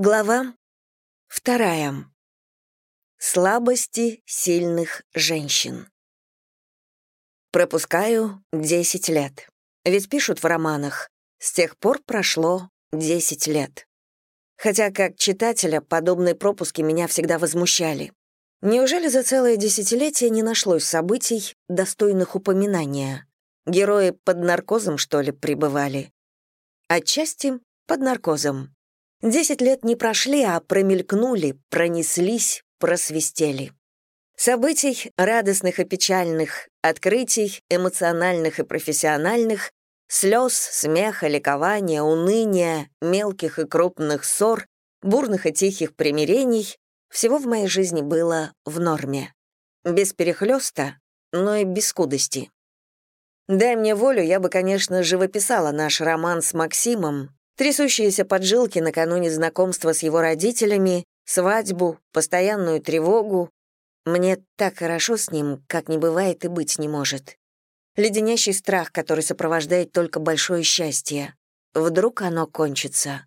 Глава вторая. Слабости сильных женщин. Пропускаю 10 лет. Ведь пишут в романах. С тех пор прошло 10 лет. Хотя как читателя подобные пропуски меня всегда возмущали. Неужели за целое десятилетие не нашлось событий, достойных упоминания? Герои под наркозом, что ли, пребывали? Отчасти под наркозом. Десять лет не прошли, а промелькнули, пронеслись, просвистели. Событий, радостных и печальных, открытий, эмоциональных и профессиональных, слез, смеха, ликования, уныния, мелких и крупных ссор, бурных и тихих примирений — всего в моей жизни было в норме. Без перехлёста, но и без скудости. Дай мне волю, я бы, конечно, живописала наш роман с Максимом, Трясущиеся поджилки накануне знакомства с его родителями, свадьбу, постоянную тревогу. Мне так хорошо с ним, как не бывает и быть не может. Леденящий страх, который сопровождает только большое счастье. Вдруг оно кончится.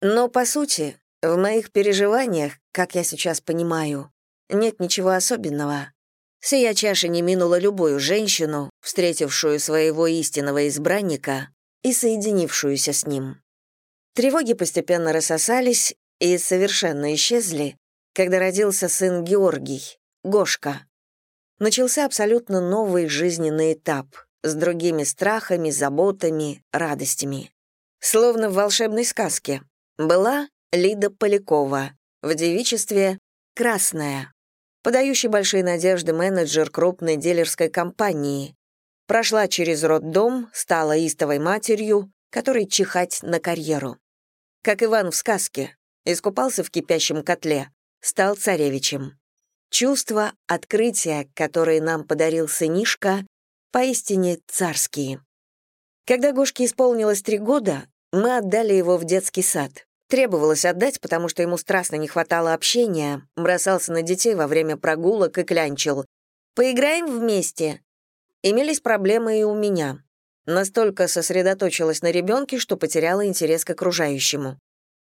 Но, по сути, в моих переживаниях, как я сейчас понимаю, нет ничего особенного. Сия чаша не минула любую женщину, встретившую своего истинного избранника, и соединившуюся с ним. Тревоги постепенно рассосались и совершенно исчезли, когда родился сын Георгий, Гошка. Начался абсолютно новый жизненный этап с другими страхами, заботами, радостями. Словно в волшебной сказке. Была Лида Полякова, в девичестве «Красная», подающий большие надежды менеджер крупной дилерской компании, Прошла через роддом, стала истовой матерью, которой чихать на карьеру. Как Иван в сказке, искупался в кипящем котле, стал царевичем. Чувства, открытия, которые нам подарил сынишка, поистине царские. Когда Гошке исполнилось три года, мы отдали его в детский сад. Требовалось отдать, потому что ему страстно не хватало общения, бросался на детей во время прогулок и клянчил. «Поиграем вместе?» Имелись проблемы и у меня. Настолько сосредоточилась на ребенке, что потеряла интерес к окружающему.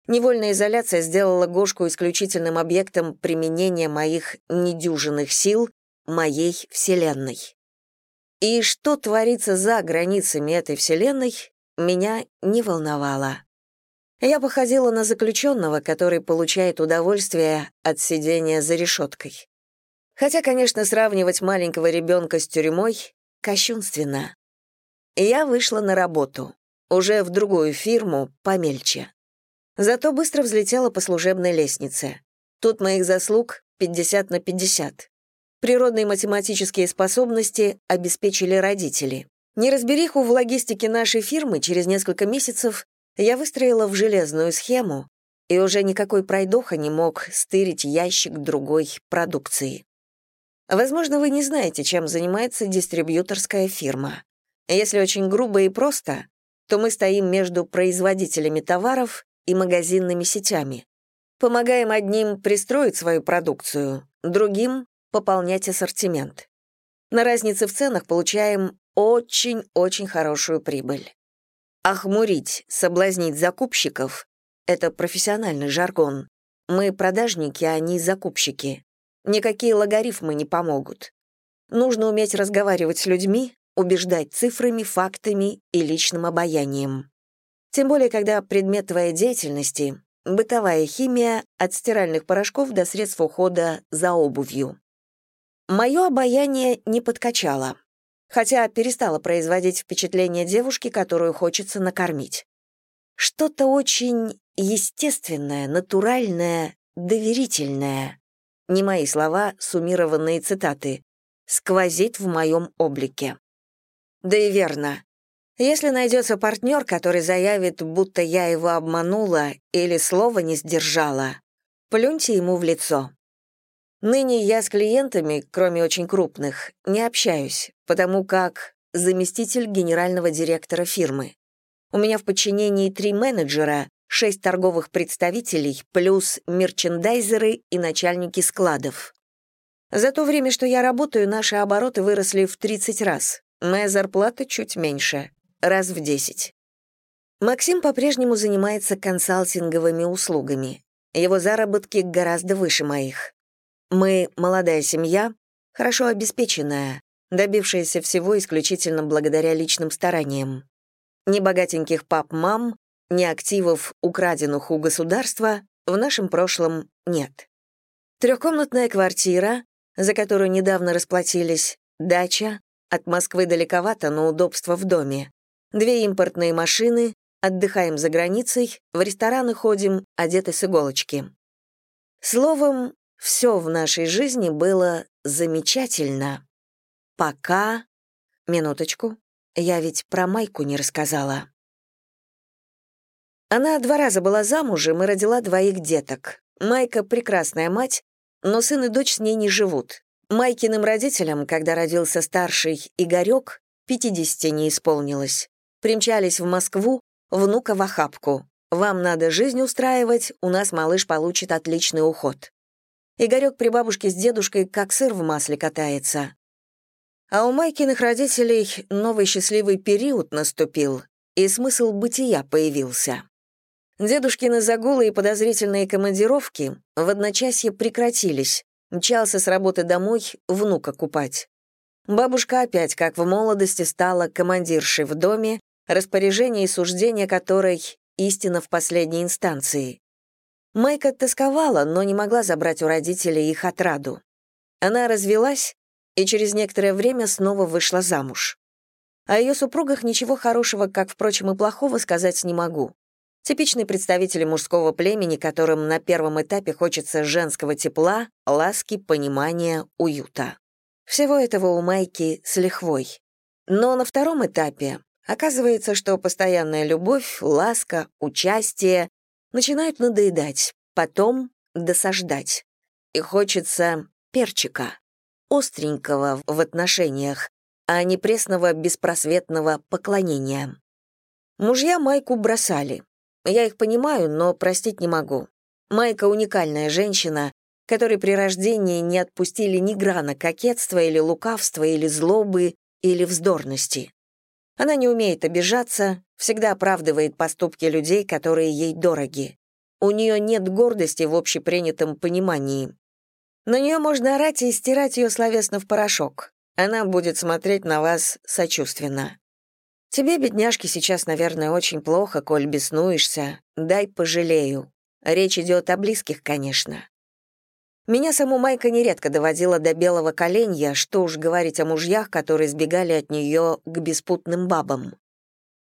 Невольная изоляция сделала Гошку исключительным объектом применения моих недюжинных сил, моей Вселенной. И что творится за границами этой Вселенной, меня не волновало. Я походила на заключенного, который получает удовольствие от сидения за решеткой. Хотя, конечно, сравнивать маленького ребенка с тюрьмой Кощунственно. Я вышла на работу, уже в другую фирму, помельче. Зато быстро взлетела по служебной лестнице. Тут моих заслуг 50 на 50. Природные математические способности обеспечили родители. Неразбериху в логистике нашей фирмы через несколько месяцев я выстроила в железную схему, и уже никакой пройдоха не мог стырить ящик другой продукции. Возможно, вы не знаете, чем занимается дистрибьюторская фирма. Если очень грубо и просто, то мы стоим между производителями товаров и магазинными сетями. Помогаем одним пристроить свою продукцию, другим — пополнять ассортимент. На разнице в ценах получаем очень-очень хорошую прибыль. Охмурить, соблазнить закупщиков — это профессиональный жаргон. Мы продажники, а они закупщики. Никакие логарифмы не помогут. Нужно уметь разговаривать с людьми, убеждать цифрами, фактами и личным обаянием. Тем более, когда предмет твоей деятельности — бытовая химия от стиральных порошков до средств ухода за обувью. Мое обаяние не подкачало, хотя перестало производить впечатление девушки, которую хочется накормить. Что-то очень естественное, натуральное, доверительное не мои слова, суммированные цитаты, сквозит в моем облике. Да и верно. Если найдется партнер, который заявит, будто я его обманула или слова не сдержала, плюньте ему в лицо. Ныне я с клиентами, кроме очень крупных, не общаюсь, потому как заместитель генерального директора фирмы. У меня в подчинении три менеджера, шесть торговых представителей плюс мерчендайзеры и начальники складов. За то время, что я работаю, наши обороты выросли в 30 раз. Моя зарплата чуть меньше, раз в 10. Максим по-прежнему занимается консалтинговыми услугами. Его заработки гораздо выше моих. Мы молодая семья, хорошо обеспеченная, добившаяся всего исключительно благодаря личным стараниям. Ни богатеньких пап-мам, ни активов, украденных у государства, в нашем прошлом нет. Трехкомнатная квартира, за которую недавно расплатились, дача, от Москвы далековато, но удобство в доме, две импортные машины, отдыхаем за границей, в рестораны ходим, одеты с иголочки. Словом, все в нашей жизни было замечательно. Пока... Минуточку. Я ведь про Майку не рассказала. Она два раза была замужем и родила двоих деток. Майка — прекрасная мать, но сын и дочь с ней не живут. Майкиным родителям, когда родился старший Игорек, 50 не исполнилось. Примчались в Москву, внука в охапку. Вам надо жизнь устраивать, у нас малыш получит отличный уход. Игорек при бабушке с дедушкой как сыр в масле катается. А у Майкиных родителей новый счастливый период наступил, и смысл бытия появился. Дедушкины загулы и подозрительные командировки в одночасье прекратились. Мчался с работы домой внука купать. Бабушка опять, как в молодости, стала командиршей в доме, распоряжение и суждение которой — истина в последней инстанции. Майка тосковала, но не могла забрать у родителей их отраду. Она развелась и через некоторое время снова вышла замуж. О ее супругах ничего хорошего, как, впрочем, и плохого сказать не могу. Типичные представители мужского племени, которым на первом этапе хочется женского тепла, ласки, понимания, уюта. Всего этого у Майки с лихвой. Но на втором этапе оказывается, что постоянная любовь, ласка, участие начинают надоедать, потом досаждать. И хочется перчика, остренького в отношениях, а не пресного беспросветного поклонения. Мужья Майку бросали, я их понимаю, но простить не могу. Майка — уникальная женщина, которой при рождении не отпустили ни грана кокетства или лукавства, или злобы, или вздорности. Она не умеет обижаться, всегда оправдывает поступки людей, которые ей дороги. У нее нет гордости в общепринятом понимании. На нее можно орать и стирать ее словесно в порошок. Она будет смотреть на вас сочувственно. Тебе, бедняжке, сейчас, наверное, очень плохо, коль беснуешься. Дай пожалею. Речь идет о близких, конечно. Меня саму Майка нередко доводила до белого коленя, что уж говорить о мужьях, которые сбегали от нее к беспутным бабам.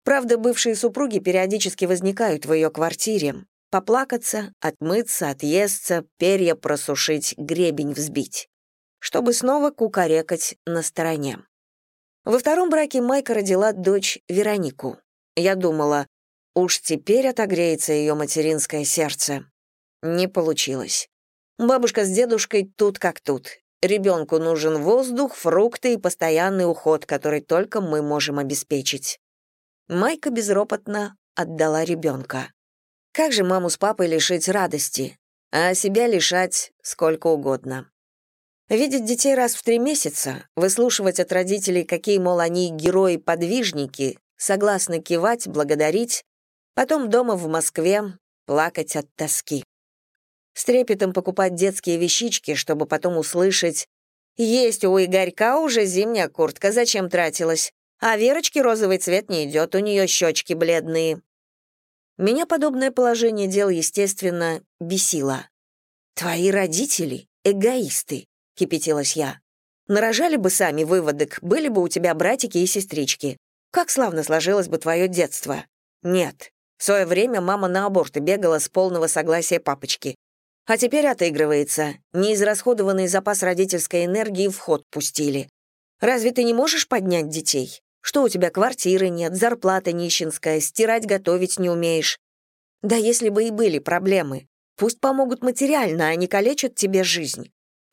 Правда, бывшие супруги периодически возникают в ее квартире. Поплакаться, отмыться, отъесться, перья просушить, гребень взбить. Чтобы снова кукарекать на стороне. Во втором браке Майка родила дочь Веронику. Я думала, уж теперь отогреется ее материнское сердце. Не получилось. Бабушка с дедушкой тут как тут. Ребенку нужен воздух, фрукты и постоянный уход, который только мы можем обеспечить. Майка безропотно отдала ребенка. Как же маму с папой лишить радости, а себя лишать сколько угодно? Видеть детей раз в три месяца, выслушивать от родителей, какие, мол, они герои-подвижники, согласны кивать, благодарить, потом дома в Москве плакать от тоски. С трепетом покупать детские вещички, чтобы потом услышать «Есть у Игорька уже зимняя куртка, зачем тратилась? А Верочке розовый цвет не идет, у нее щечки бледные». Меня подобное положение дел, естественно, бесило. «Твои родители — эгоисты», кипятилась я. Нарожали бы сами выводок, были бы у тебя братики и сестрички. Как славно сложилось бы твое детство. Нет. В свое время мама на аборты бегала с полного согласия папочки. А теперь отыгрывается. Неизрасходованный запас родительской энергии в ход пустили. Разве ты не можешь поднять детей? Что у тебя квартиры нет, зарплата нищенская, стирать, готовить не умеешь? Да если бы и были проблемы, пусть помогут материально, а не калечат тебе жизнь.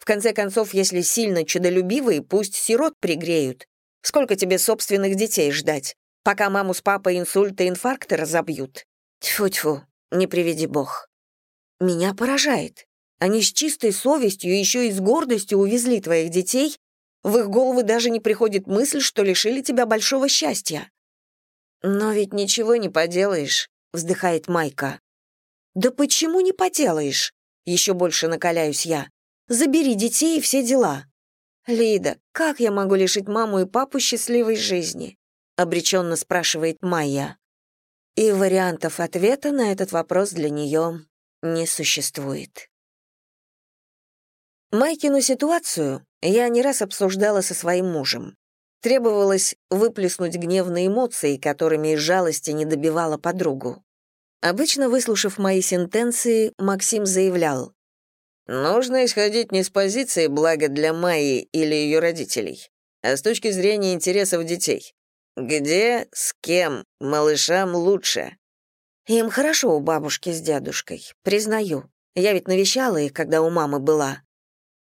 Конце концов, если сильно чудолюбивые, пусть сирот пригреют. Сколько тебе собственных детей ждать, пока маму с папой инсульты и инфаркты разобьют? Тьфу-тьфу, не приведи бог. Меня поражает. Они с чистой совестью, еще и с гордостью увезли твоих детей, в их головы даже не приходит мысль, что лишили тебя большого счастья. «Но ведь ничего не поделаешь», — вздыхает Майка. «Да почему не поделаешь?» Еще больше накаляюсь я. «Забери детей и все дела». «Лида, как я могу лишить маму и папу счастливой жизни?» — обреченно спрашивает Майя. И вариантов ответа на этот вопрос для нее не существует. Майкину ситуацию я не раз обсуждала со своим мужем. Требовалось выплеснуть гневные эмоции, которыми из жалости не добивала подругу. Обычно, выслушав мои сентенции, Максим заявлял, «Нужно исходить не с позиции блага для Майи или ее родителей, а с точки зрения интересов детей. Где, с кем, малышам лучше?» «Им хорошо у бабушки с дедушкой, признаю. Я ведь навещала их, когда у мамы была.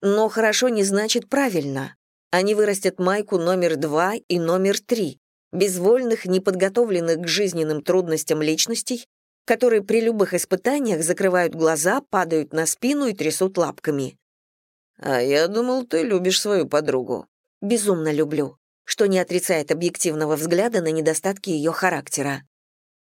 Но хорошо не значит правильно. Они вырастят майку номер два и номер три, безвольных, неподготовленных к жизненным трудностям личностей, которые при любых испытаниях закрывают глаза, падают на спину и трясут лапками. «А я думал, ты любишь свою подругу». «Безумно люблю», что не отрицает объективного взгляда на недостатки ее характера.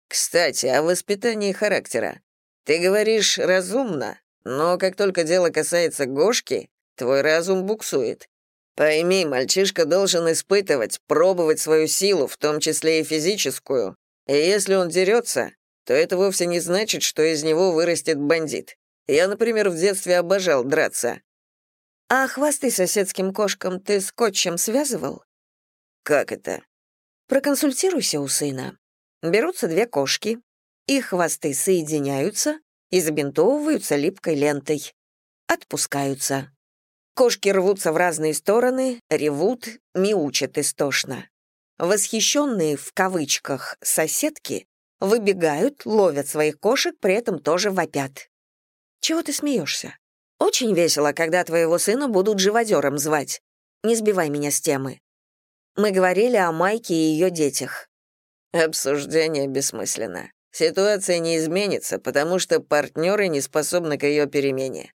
«Кстати, о воспитании характера. Ты говоришь разумно, но как только дело касается Гошки, Твой разум буксует. Пойми, мальчишка должен испытывать, пробовать свою силу, в том числе и физическую. И если он дерется, то это вовсе не значит, что из него вырастет бандит. Я, например, в детстве обожал драться. А хвосты соседским кошкам ты скотчем связывал? Как это? Проконсультируйся у сына. Берутся две кошки, их хвосты соединяются и забинтовываются липкой лентой. Отпускаются. Кошки рвутся в разные стороны, ревут, мяучат истошно. Восхищенные, в кавычках, соседки выбегают, ловят своих кошек, при этом тоже вопят. Чего ты смеешься? Очень весело, когда твоего сына будут живодером звать. Не сбивай меня с темы. Мы говорили о Майке и ее детях. Обсуждение бессмысленно. Ситуация не изменится, потому что партнеры не способны к ее перемене.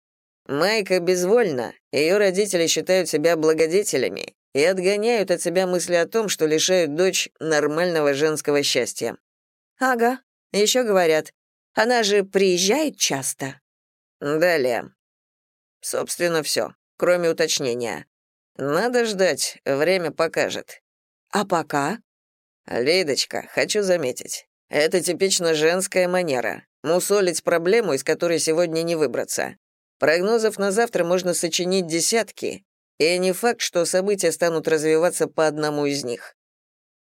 Майка безвольна, ее родители считают себя благодетелями и отгоняют от себя мысли о том, что лишают дочь нормального женского счастья. Ага, еще говорят, она же приезжает часто. Далее. Собственно, все, кроме уточнения. Надо ждать, время покажет. А пока? Лидочка, хочу заметить, это типично женская манера — мусолить проблему, из которой сегодня не выбраться. Прогнозов на завтра можно сочинить десятки, и не факт, что события станут развиваться по одному из них.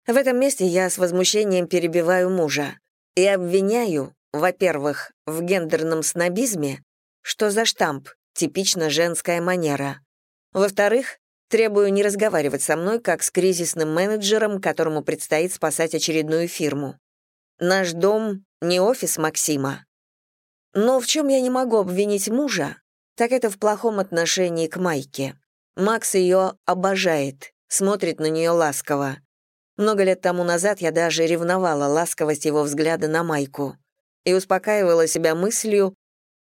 В этом месте я с возмущением перебиваю мужа и обвиняю, во-первых, в гендерном снобизме, что за штамп, типично женская манера. Во-вторых, требую не разговаривать со мной как с кризисным менеджером, которому предстоит спасать очередную фирму. Наш дом — не офис Максима. Но в чем я не могу обвинить мужа, так это в плохом отношении к Майке. Макс ее обожает, смотрит на нее ласково. Много лет тому назад я даже ревновала ласковость его взгляда на Майку и успокаивала себя мыслью,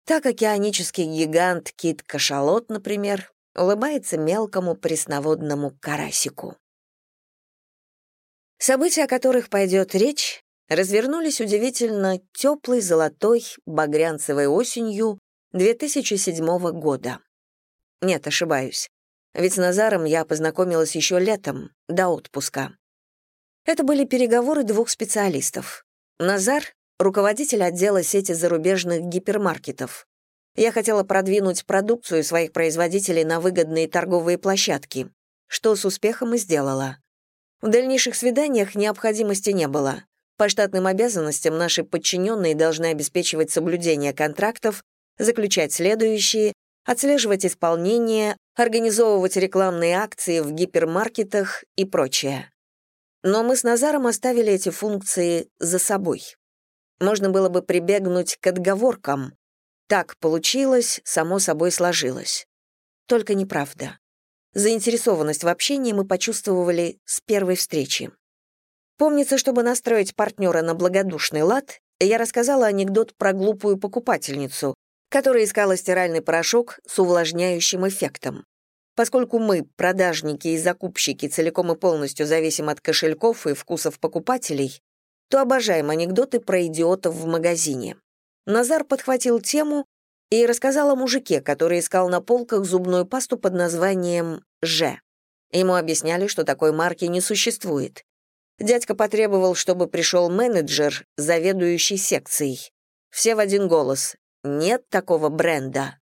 так океанический гигант Кит-кашалот, например, улыбается мелкому пресноводному карасику. События, о которых пойдет речь, развернулись удивительно теплой золотой багрянцевой осенью 2007 года. Нет, ошибаюсь. Ведь с Назаром я познакомилась еще летом, до отпуска. Это были переговоры двух специалистов. Назар — руководитель отдела сети зарубежных гипермаркетов. Я хотела продвинуть продукцию своих производителей на выгодные торговые площадки, что с успехом и сделала. В дальнейших свиданиях необходимости не было. По штатным обязанностям наши подчиненные должны обеспечивать соблюдение контрактов, заключать следующие, отслеживать исполнение, организовывать рекламные акции в гипермаркетах и прочее. Но мы с Назаром оставили эти функции за собой. Можно было бы прибегнуть к отговоркам. Так получилось, само собой сложилось. Только неправда. Заинтересованность в общении мы почувствовали с первой встречи. Помнится, чтобы настроить партнера на благодушный лад, я рассказала анекдот про глупую покупательницу, которая искала стиральный порошок с увлажняющим эффектом. Поскольку мы, продажники и закупщики, целиком и полностью зависим от кошельков и вкусов покупателей, то обожаем анекдоты про идиотов в магазине. Назар подхватил тему и рассказал о мужике, который искал на полках зубную пасту под названием «Ж». Ему объясняли, что такой марки не существует. Дядька потребовал, чтобы пришел менеджер, заведующий секцией. Все в один голос. Нет такого бренда.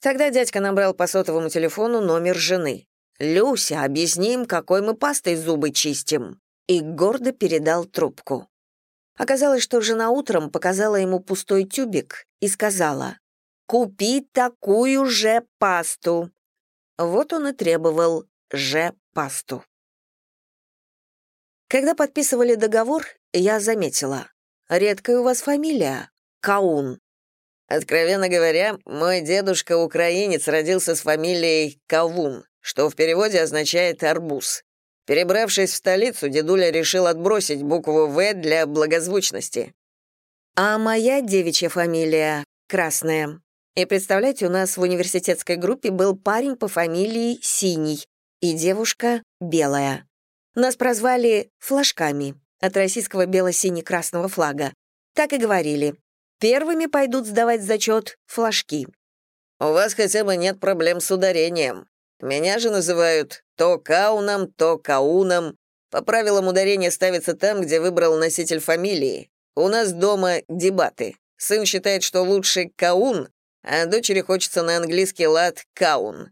Тогда дядька набрал по сотовому телефону номер жены. «Люся, объясни им, какой мы пастой зубы чистим», и гордо передал трубку. Оказалось, что жена утром показала ему пустой тюбик и сказала «Купи такую же пасту». Вот он и требовал же пасту. Когда подписывали договор, я заметила. Редкая у вас фамилия — Каун. Откровенно говоря, мой дедушка украинец родился с фамилией Кавун, что в переводе означает «арбуз». Перебравшись в столицу, дедуля решил отбросить букву «В» для благозвучности. А моя девичья фамилия — Красная. И представляете, у нас в университетской группе был парень по фамилии Синий и девушка Белая. Нас прозвали «флажками» от российского бело-сине-красного флага. Так и говорили. Первыми пойдут сдавать зачет флажки. «У вас хотя бы нет проблем с ударением. Меня же называют то Кауном, то Кауном. По правилам ударение ставится там, где выбрал носитель фамилии. У нас дома дебаты. Сын считает, что лучше Каун, а дочери хочется на английский лад Каун.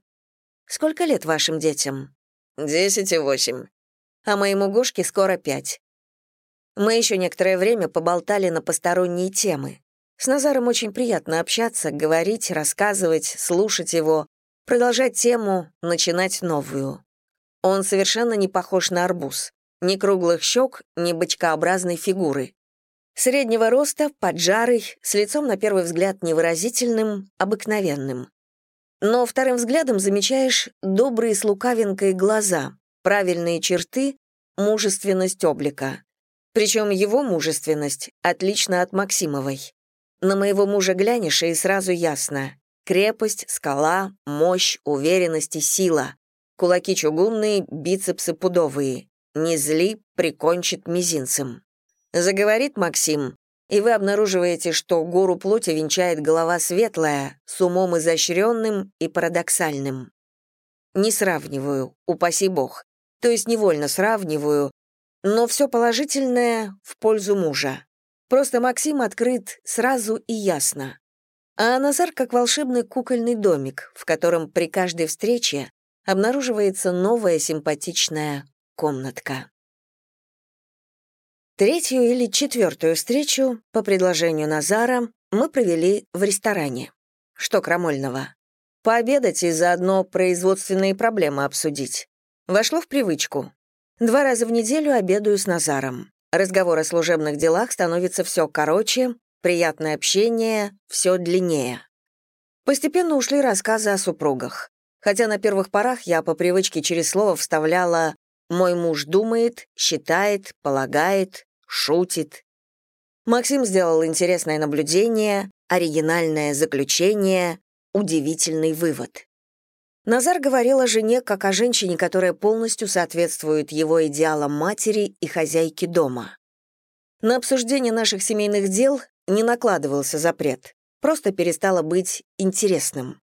Сколько лет вашим детям? Десять и восемь. А моему Гошке скоро пять. Мы еще некоторое время поболтали на посторонние темы. С Назаром очень приятно общаться, говорить, рассказывать, слушать его, продолжать тему, начинать новую. Он совершенно не похож на арбуз. Ни круглых щек, ни бочкообразной фигуры. Среднего роста, поджарый, с лицом на первый взгляд невыразительным, обыкновенным. Но вторым взглядом замечаешь добрые с лукавинкой глаза, правильные черты, мужественность облика. Причем его мужественность отлична от Максимовой. На моего мужа глянешь, и сразу ясно. Крепость, скала, мощь, уверенность и сила. Кулаки чугунные, бицепсы пудовые. Не зли, прикончит мизинцем. Заговорит Максим, и вы обнаруживаете, что гору плоти венчает голова светлая, с умом изощренным и парадоксальным. Не сравниваю, упаси бог. То есть невольно сравниваю, но все положительное в пользу мужа. Просто Максим открыт сразу и ясно. А Назар как волшебный кукольный домик, в котором при каждой встрече обнаруживается новая симпатичная комнатка. Третью или четвертую встречу, по предложению Назара, мы провели в ресторане. Что крамольного? Пообедать и заодно производственные проблемы обсудить. Вошло в привычку. Два раза в неделю обедаю с Назаром. Разговор о служебных делах становится все короче, приятное общение все длиннее. Постепенно ушли рассказы о супругах. Хотя на первых порах я по привычке через слово вставляла «мой муж думает», «считает», «полагает», «шутит». Максим сделал интересное наблюдение, оригинальное заключение, удивительный вывод. Назар говорил о жене как о женщине, которая полностью соответствует его идеалам матери и хозяйки дома. На обсуждение наших семейных дел не накладывался запрет, просто перестало быть интересным.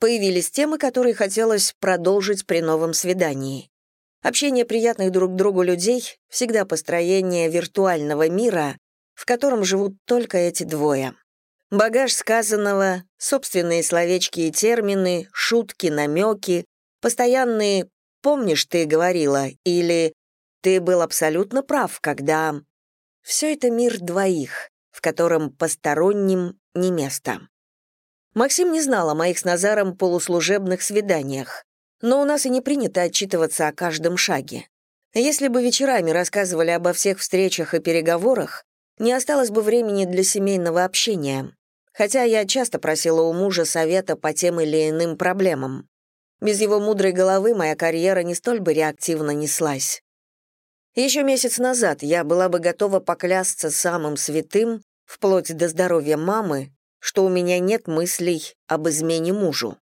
Появились темы, которые хотелось продолжить при новом свидании. Общение приятных друг другу людей — всегда построение виртуального мира, в котором живут только эти двое. Багаж сказанного, собственные словечки и термины, шутки, намеки, постоянные «помнишь, ты говорила» или «ты был абсолютно прав, когда...» Все это мир двоих, в котором посторонним не место. Максим не знал о моих с Назаром полуслужебных свиданиях, но у нас и не принято отчитываться о каждом шаге. Если бы вечерами рассказывали обо всех встречах и переговорах, не осталось бы времени для семейного общения хотя я часто просила у мужа совета по тем или иным проблемам. Без его мудрой головы моя карьера не столь бы реактивно неслась. Еще месяц назад я была бы готова поклясться самым святым, вплоть до здоровья мамы, что у меня нет мыслей об измене мужу.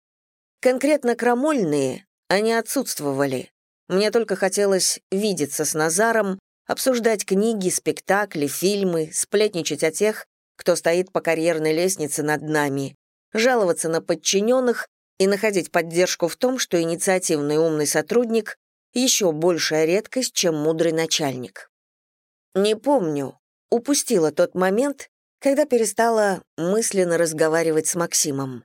Конкретно крамольные они отсутствовали. Мне только хотелось видеться с Назаром, обсуждать книги, спектакли, фильмы, сплетничать о тех, кто стоит по карьерной лестнице над нами, жаловаться на подчиненных и находить поддержку в том, что инициативный умный сотрудник — еще большая редкость, чем мудрый начальник. Не помню, упустила тот момент, когда перестала мысленно разговаривать с Максимом.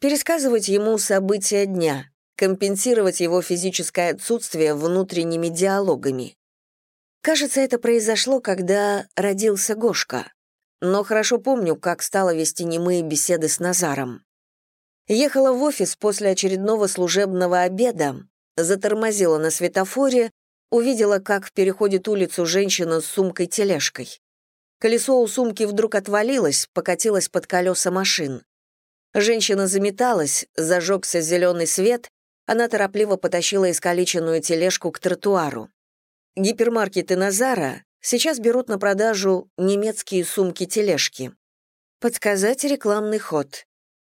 Пересказывать ему события дня, компенсировать его физическое отсутствие внутренними диалогами. Кажется, это произошло, когда родился Гошка. Но хорошо помню, как стала вести немые беседы с Назаром. Ехала в офис после очередного служебного обеда, затормозила на светофоре, увидела, как переходит улицу женщина с сумкой-тележкой. Колесо у сумки вдруг отвалилось, покатилось под колеса машин. Женщина заметалась, зажегся зеленый свет, она торопливо потащила искалеченную тележку к тротуару. Гипермаркеты Назара сейчас берут на продажу немецкие сумки-тележки. Подсказать рекламный ход.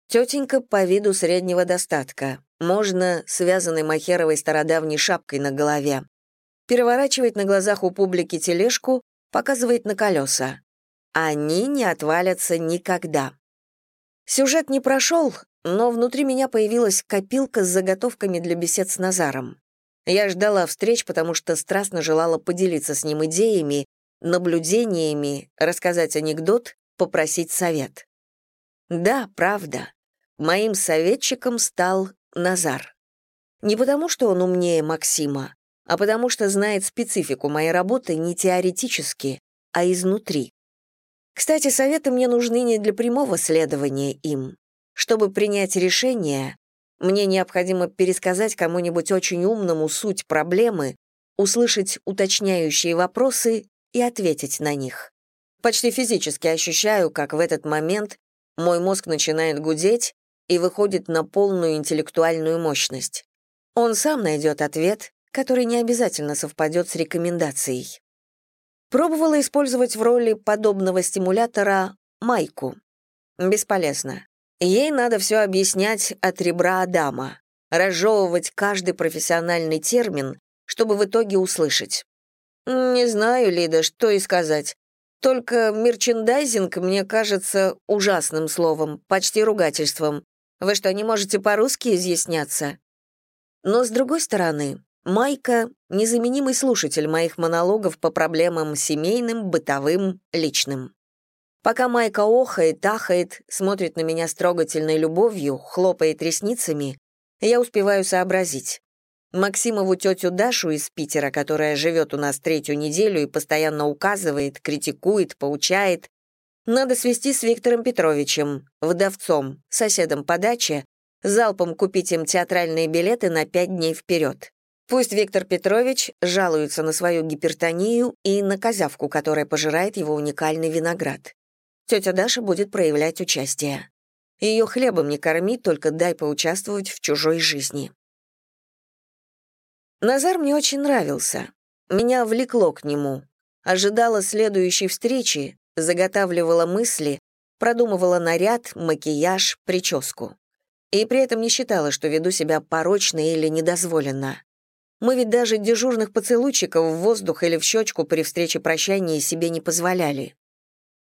Тетенька по виду среднего достатка. Можно связанной махеровой стародавней шапкой на голове. Переворачивает на глазах у публики тележку, показывает на колеса. Они не отвалятся никогда. Сюжет не прошел, но внутри меня появилась копилка с заготовками для бесед с Назаром. Я ждала встреч, потому что страстно желала поделиться с ним идеями, наблюдениями, рассказать анекдот, попросить совет. Да, правда, моим советчиком стал Назар. Не потому, что он умнее Максима, а потому что знает специфику моей работы не теоретически, а изнутри. Кстати, советы мне нужны не для прямого следования им. Чтобы принять решение, мне необходимо пересказать кому-нибудь очень умному суть проблемы, услышать уточняющие вопросы и ответить на них. Почти физически ощущаю, как в этот момент мой мозг начинает гудеть и выходит на полную интеллектуальную мощность. Он сам найдет ответ, который не обязательно совпадет с рекомендацией. Пробовала использовать в роли подобного стимулятора майку. Бесполезно. Ей надо все объяснять от ребра Адама, разжевывать каждый профессиональный термин, чтобы в итоге услышать. Не знаю, Лида, что и сказать. Только мерчендайзинг мне кажется ужасным словом, почти ругательством. Вы что, не можете по-русски изъясняться? Но, с другой стороны, Майка — незаменимый слушатель моих монологов по проблемам семейным, бытовым, личным. Пока Майка охает, ахает, смотрит на меня с трогательной любовью, хлопает ресницами, я успеваю сообразить. Максимову тетю Дашу из Питера, которая живет у нас третью неделю и постоянно указывает, критикует, поучает, надо свести с Виктором Петровичем, вдовцом, соседом по даче, залпом купить им театральные билеты на пять дней вперед. Пусть Виктор Петрович жалуется на свою гипертонию и на козявку, которая пожирает его уникальный виноград. Тетя Даша будет проявлять участие. Ее хлебом не корми, только дай поучаствовать в чужой жизни. Назар мне очень нравился. Меня влекло к нему. Ожидала следующей встречи, заготавливала мысли, продумывала наряд, макияж, прическу. И при этом не считала, что веду себя порочно или недозволенно. Мы ведь даже дежурных поцелуйчиков в воздух или в щечку при встрече прощания себе не позволяли.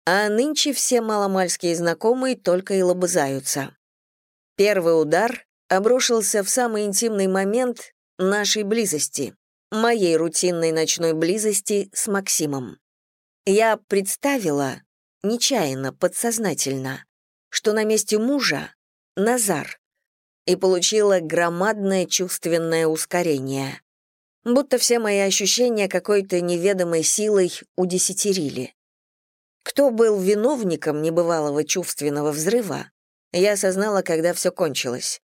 А нынче все маломальские знакомые только и лобызаются. Первый удар обрушился в самый интимный момент нашей близости, моей рутинной ночной близости с Максимом. Я представила, нечаянно, подсознательно, что на месте мужа — Назар, и получила громадное чувственное ускорение. Будто все мои ощущения какой-то неведомой силой удесятерили. Кто был виновником небывалого чувственного взрыва, я осознала, когда все кончилось,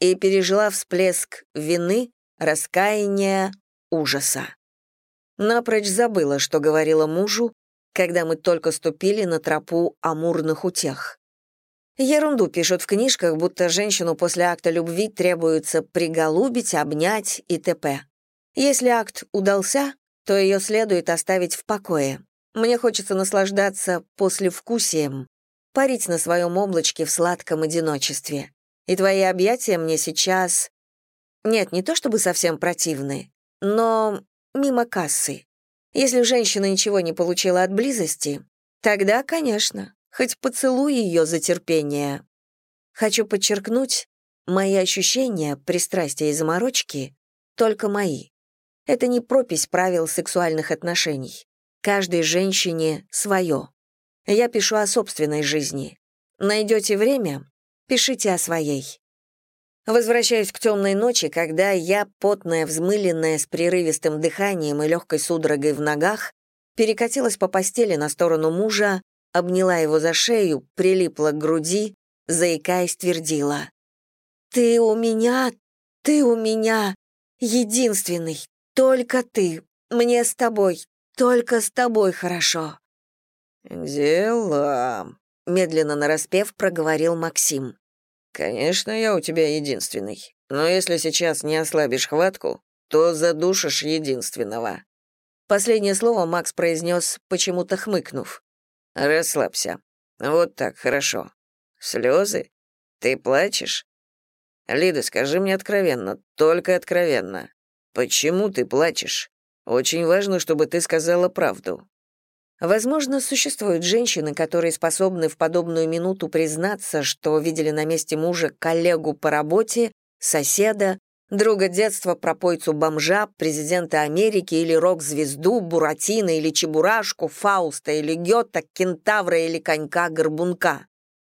и пережила всплеск вины, раскаяния, ужаса. Напрочь забыла, что говорила мужу, когда мы только ступили на тропу амурных утех. Ерунду пишут в книжках, будто женщину после акта любви требуется приголубить, обнять и т.п. Если акт удался, то ее следует оставить в покое. Мне хочется наслаждаться послевкусием, парить на своем облачке в сладком одиночестве. И твои объятия мне сейчас... Нет, не то чтобы совсем противны, но мимо кассы. Если женщина ничего не получила от близости, тогда, конечно, хоть поцелуй ее за терпение. Хочу подчеркнуть, мои ощущения, пристрастия и заморочки — только мои. Это не пропись правил сексуальных отношений. Каждой женщине свое. Я пишу о собственной жизни. Найдете время — пишите о своей. Возвращаюсь к темной ночи, когда я, потная, взмыленная, с прерывистым дыханием и легкой судорогой в ногах, перекатилась по постели на сторону мужа, обняла его за шею, прилипла к груди, заикаясь, твердила. «Ты у меня, ты у меня, единственный, только ты, мне с тобой, только с тобой хорошо». «Дела», — медленно нараспев проговорил Максим. «Конечно, я у тебя единственный. Но если сейчас не ослабишь хватку, то задушишь единственного». Последнее слово Макс произнес, почему-то хмыкнув. «Расслабься. Вот так, хорошо. Слезы? Ты плачешь? Лида, скажи мне откровенно, только откровенно. Почему ты плачешь? Очень важно, чтобы ты сказала правду. Возможно, существуют женщины, которые способны в подобную минуту признаться, что видели на месте мужа коллегу по работе, соседа, друга детства, пропойцу-бомжа, президента Америки или рок-звезду, Буратино или Чебурашку, Фауста или Гёта, Кентавра или Конька-Горбунка.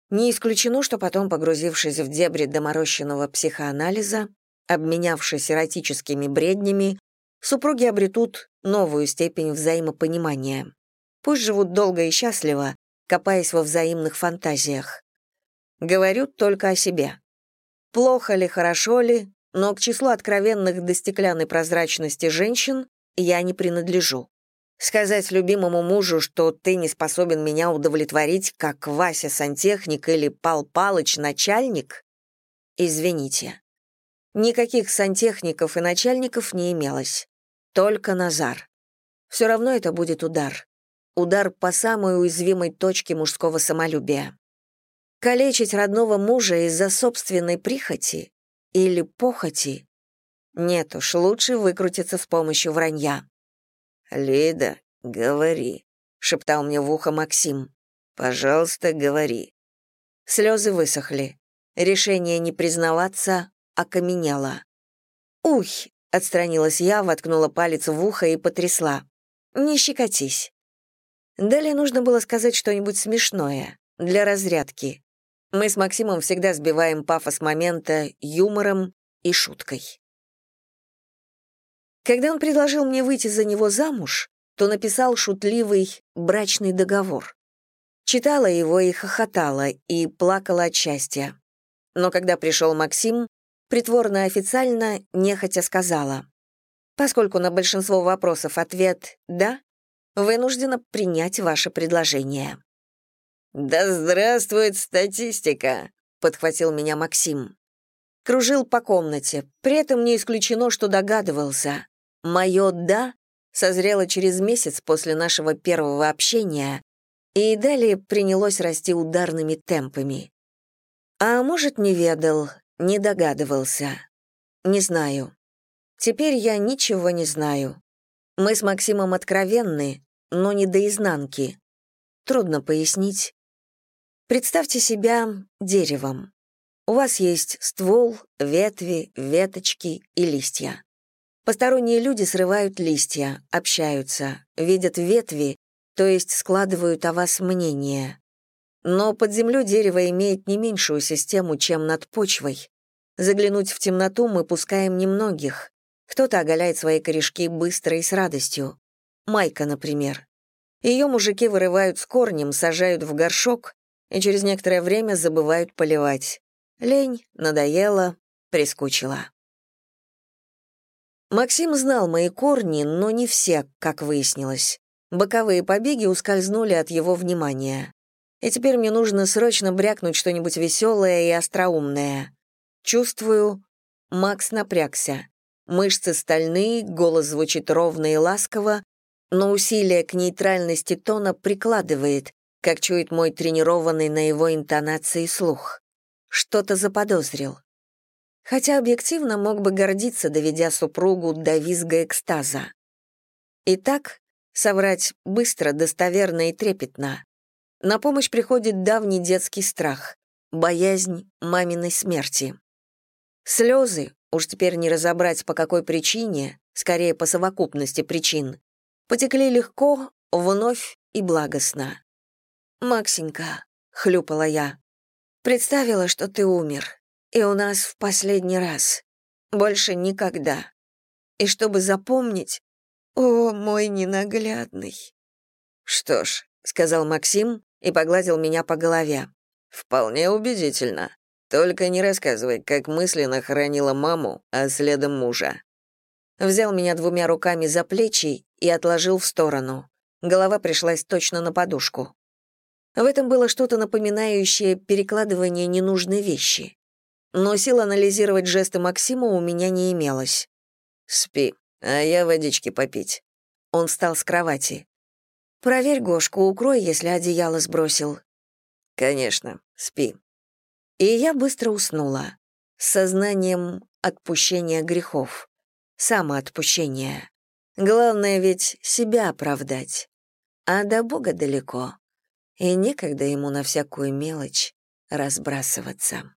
Не исключено, что потом, погрузившись в дебри доморощенного психоанализа, обменявшись эротическими бреднями, супруги обретут новую степень взаимопонимания. Пусть живут долго и счастливо, копаясь во взаимных фантазиях. Говорю только о себе. Плохо ли, хорошо ли, но к числу откровенных до стеклянной прозрачности женщин я не принадлежу. Сказать любимому мужу, что ты не способен меня удовлетворить, как Вася сантехник или Пал Палыч начальник? Извините. Никаких сантехников и начальников не имелось. Только Назар. Все равно это будет удар удар по самой уязвимой точке мужского самолюбия. Калечить родного мужа из-за собственной прихоти или похоти? Нет уж, лучше выкрутиться с помощью вранья. «Лида, говори», — шептал мне в ухо Максим. «Пожалуйста, говори». Слезы высохли. Решение не признаваться окаменело. «Уй!» — отстранилась я, воткнула палец в ухо и потрясла. «Не щекотись». Далее нужно было сказать что-нибудь смешное, для разрядки. Мы с Максимом всегда сбиваем пафос момента юмором и шуткой. Когда он предложил мне выйти за него замуж, то написал шутливый брачный договор. Читала его и хохотала, и плакала от счастья. Но когда пришел Максим, притворно официально, нехотя сказала. Поскольку на большинство вопросов ответ «да», вынуждена принять ваше предложение». «Да здравствует статистика!» — подхватил меня Максим. Кружил по комнате, при этом не исключено, что догадывался. Мое «да» созрело через месяц после нашего первого общения и далее принялось расти ударными темпами. А может, не ведал, не догадывался. Не знаю. Теперь я ничего не знаю. Мы с Максимом откровенны, но не до изнанки. Трудно пояснить. Представьте себя деревом. У вас есть ствол, ветви, веточки и листья. Посторонние люди срывают листья, общаются, видят ветви, то есть складывают о вас мнение. Но под землей дерево имеет не меньшую систему, чем над почвой. Заглянуть в темноту мы пускаем немногих. Кто-то оголяет свои корешки быстро и с радостью. Майка, например. Ее мужики вырывают с корнем, сажают в горшок и через некоторое время забывают поливать. Лень, надоело, прискучила. Максим знал мои корни, но не все, как выяснилось. Боковые побеги ускользнули от его внимания. И теперь мне нужно срочно брякнуть что-нибудь веселое и остроумное. Чувствую, Макс напрягся. Мышцы стальные, голос звучит ровно и ласково, но усилие к нейтральности тона прикладывает, как чует мой тренированный на его интонации слух. Что-то заподозрил. Хотя объективно мог бы гордиться, доведя супругу до визга экстаза. Итак, Соврать быстро, достоверно и трепетно. На помощь приходит давний детский страх, боязнь маминой смерти. Слезы, уж теперь не разобрать по какой причине, скорее по совокупности причин, потекли легко, вновь и благостно. «Максенька», — хлюпала я, — «представила, что ты умер, и у нас в последний раз. Больше никогда. И чтобы запомнить, о, мой ненаглядный». «Что ж», — сказал Максим и погладил меня по голове. «Вполне убедительно. Только не рассказывай, как мысленно хоронила маму, а следом мужа». Взял меня двумя руками за плечи и отложил в сторону. Голова пришлась точно на подушку. В этом было что-то напоминающее перекладывание ненужной вещи. Но сил анализировать жесты Максима у меня не имелось. «Спи, а я водички попить». Он встал с кровати. «Проверь Гошку, укрой, если одеяло сбросил». «Конечно, спи». И я быстро уснула, с сознанием отпущения грехов, самоотпущения. Главное ведь себя оправдать, а до Бога далеко, и некогда ему на всякую мелочь разбрасываться.